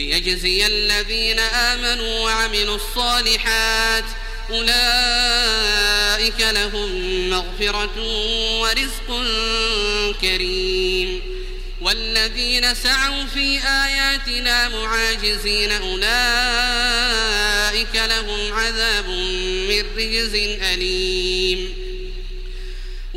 ليجزي الذين آمنوا وعملوا الصالحات. أولئك لهم مغفرة ورزق كريم. والذين سعوا في آياتنا معاجزين أولئك لهم عذاب من رجز أليم.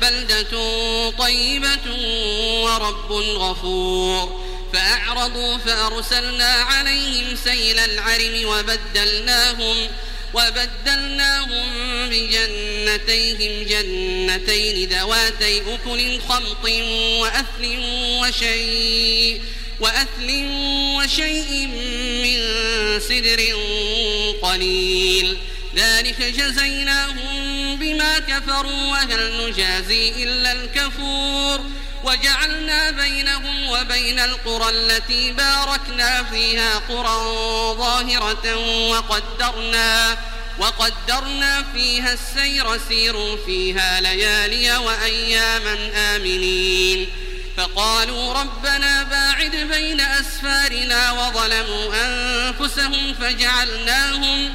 بلدة طيبة ورب غفور. فأعرضوا فأرسلنا عليهم سيل العرم وبدلناهم وبدلناهم بجنتيهم جنتين ذواتي أكل خمط وأثل وشيء وأثل وشيء من سدر قليل. ذلك جزيناهم بما كفروا وهل نجازي إلا الكفور وجعلنا بينهم وبين القرى التي باركنا فيها قرى ظاهرة وقدرنا وقدرنا فيها السير سيروا فيها ليالي وأياما آمنين. فقالوا ربنا باعد بين أسفارنا وظلموا أنفسهم فجعلناهم فجعلناهم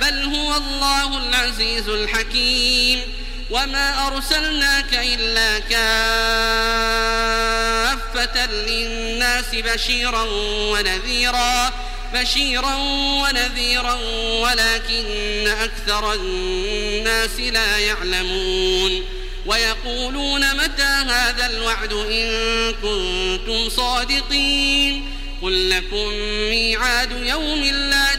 بل هو الله العزيز الحكيم. وما أرسلناك إلا كافة للناس بشيرا ونذيرا بشيرا ونذيرا ولكن أكثر الناس لا يعلمون. ويقولون متى هذا الوعد إن كنتم صادقين؟ قل لكم ميعاد يوم لا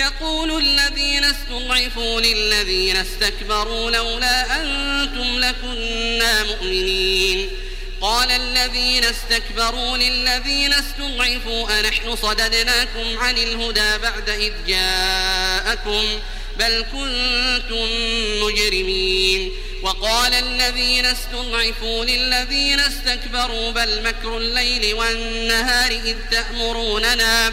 يقول الذين استضعفوا للذين استكبروا لولا أنتم لكنا مؤمنين. قال الذين استكبروا للذين استضعفوا أنحن صددناكم عن الهدى بعد إذ جاءكم بل كنتم مجرمين. وقال الذين استضعفوا للذين استكبروا بل مكر الليل والنهار إذ تأمروننا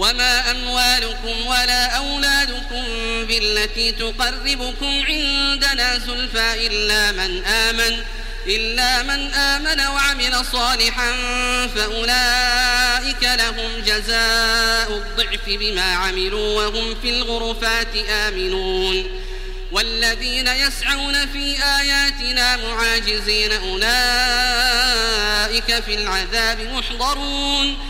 وما أموالكم ولا أولادكم بالتي تقربكم عندنا زلفى إلا من آمن إلا من آمن وعمل صالحا فأولئك لهم جزاء الضعف بما عملوا وهم في الغرفات آمنون. والذين يسعون في آياتنا معاجزين أولئك في العذاب محضرون.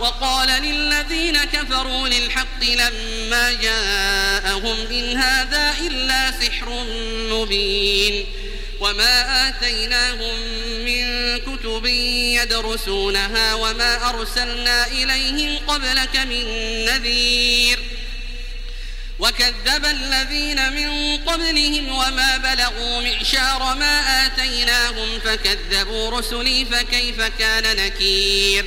وقال للذين كفروا للحق لما جاءهم إن هذا إلا سحر مبين وما آتيناهم من كتب يدرسونها وما أرسلنا إليهم قبلك من نذير وكذب الذين من قبلهم وما بلغوا معشار ما آتيناهم فكذبوا رسلي فكيف كان نكير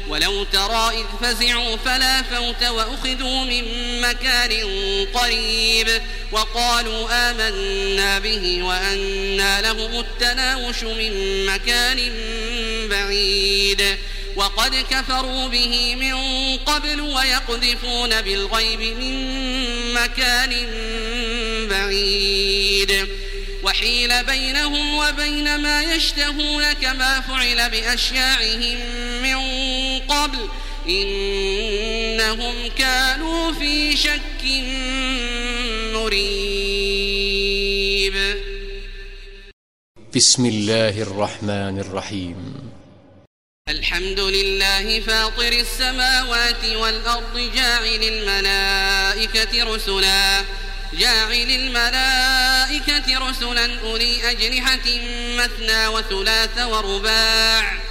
ولو ترى إذ فزعوا فلا فوت وأخذوا من مكان قريب وقالوا آمنا به وأنا لهم التناوش من مكان بعيد وقد كفروا به من قبل ويقذفون بالغيب من مكان بعيد وحيل بينهم وبين ما يشتهون كما فعل بأشياعهم من قبل إنهم كانوا في شك مريب. بسم الله الرحمن الرحيم. الحمد لله فاطر السماوات والأرض جاعل الملائكة رسلا جاعل الملائكة رسلا أولي أجنحة مثنى وثلاث ورباع.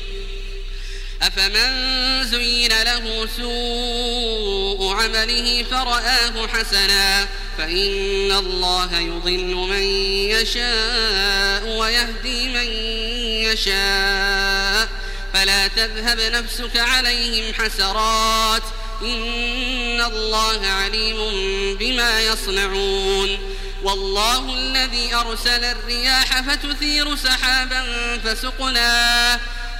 أفمن زين له سوء عمله فرآه حسنا فإن الله يضل من يشاء ويهدي من يشاء فلا تذهب نفسك عليهم حسرات إن الله عليم بما يصنعون والله الذي أرسل الرياح فتثير سحابا فسقناه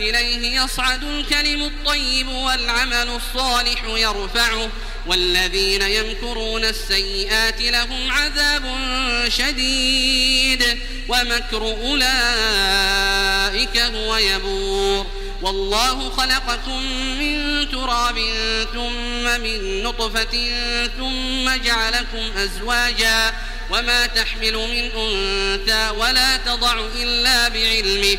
إليه يصعد الكلم الطيب والعمل الصالح يرفعه والذين يمكرون السيئات لهم عذاب شديد ومكر أولئك هو يبور. والله خلقكم من تراب ثم من نطفة ثم جعلكم أزواجا وما تحمل من أنثى ولا تضع إلا بعلمه.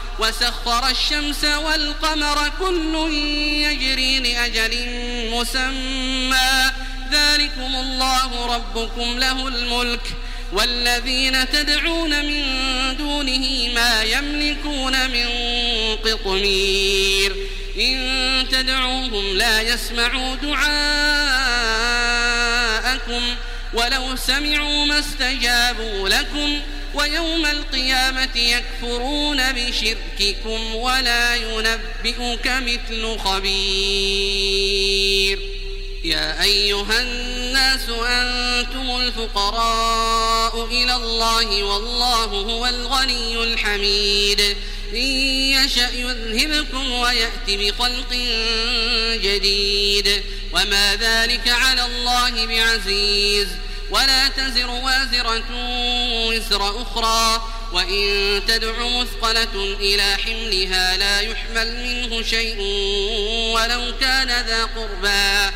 وسخر الشمس والقمر كل يجري لأجل مسمى. ذلكم الله ربكم له الملك. والذين تدعون من دونه ما يملكون من قطمير. إن تدعوهم لا يسمعوا دعاءكم. ولو سمعوا ما استجابوا لكم ويوم القيامة يكفرون بشرككم ولا ينبئك مثل خبير. يا أيها الناس أنتم الفقراء إلى الله والله هو الغني الحميد. إن يشأ يذهبكم ويأت بخلق جديد. وما ذلك على الله بعزيز. ولا تزر وازرة وزر أخرى وإن تدع مثقلة إلى حملها لا يحمل منه شيء ولو كان ذا قربى.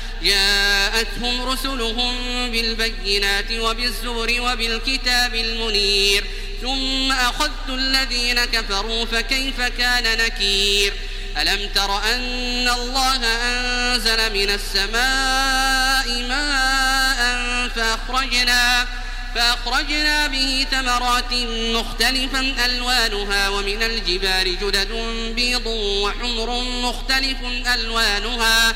جاءتهم رسلهم بالبينات وبالزور وبالكتاب المنير ثم أخذت الذين كفروا فكيف كان نكير؟ ألم تر أن الله أنزل من السماء ماء فأخرجنا فأخرجنا به ثمرات مختلفا ألوانها ومن الجبال جدد بيض وحمر مختلف ألوانها.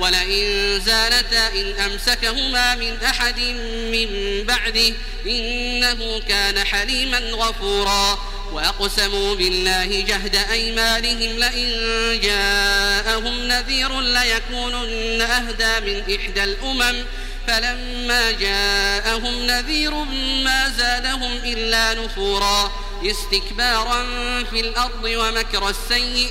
ولئن زالتا إن أمسكهما من أحد من بعده إنه كان حليما غفورا وأقسموا بالله جهد أيمانهم لئن جاءهم نذير ليكونن أهدى من إحدى الأمم فلما جاءهم نذير ما زادهم إلا نفورا استكبارا في الأرض ومكر السيء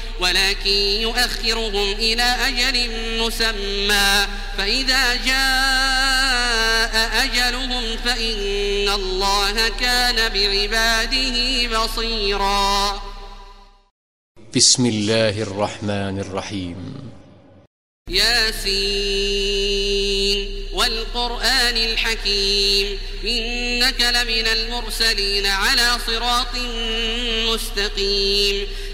ولكن يؤخرهم إلى أجل مسمى. فإذا جاء أجلهم فإن الله كان بعباده بصيرا. بسم الله الرحمن الرحيم. ياسين والقرآن الحكيم. إنك لمن المرسلين على صراط مستقيم.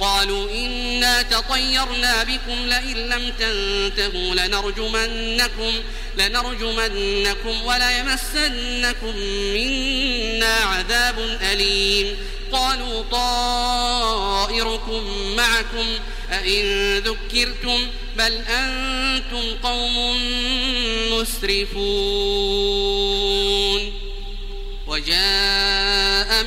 قالوا إنا تطيرنا بكم لئن لم تنتهوا لنرجمنكم لنرجمنكم وليمسنكم منا عذاب أليم. قالوا طائركم معكم أئن ذكرتم بل أنتم قوم مسرفون. وجاء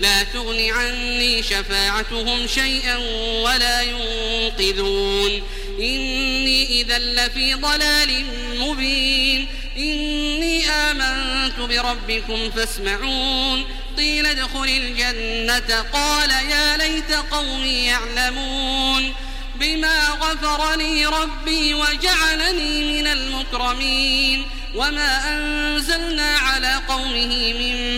لا تغن عني شفاعتهم شيئا ولا ينقذون. إني إذا لفي ضلال مبين. إني آمنت بربكم فاسمعون. قيل ادخل الجنة. قال يا ليت قومي يعلمون. بما غفر لي ربي وجعلني من المكرمين. وما أنزلنا على قومه من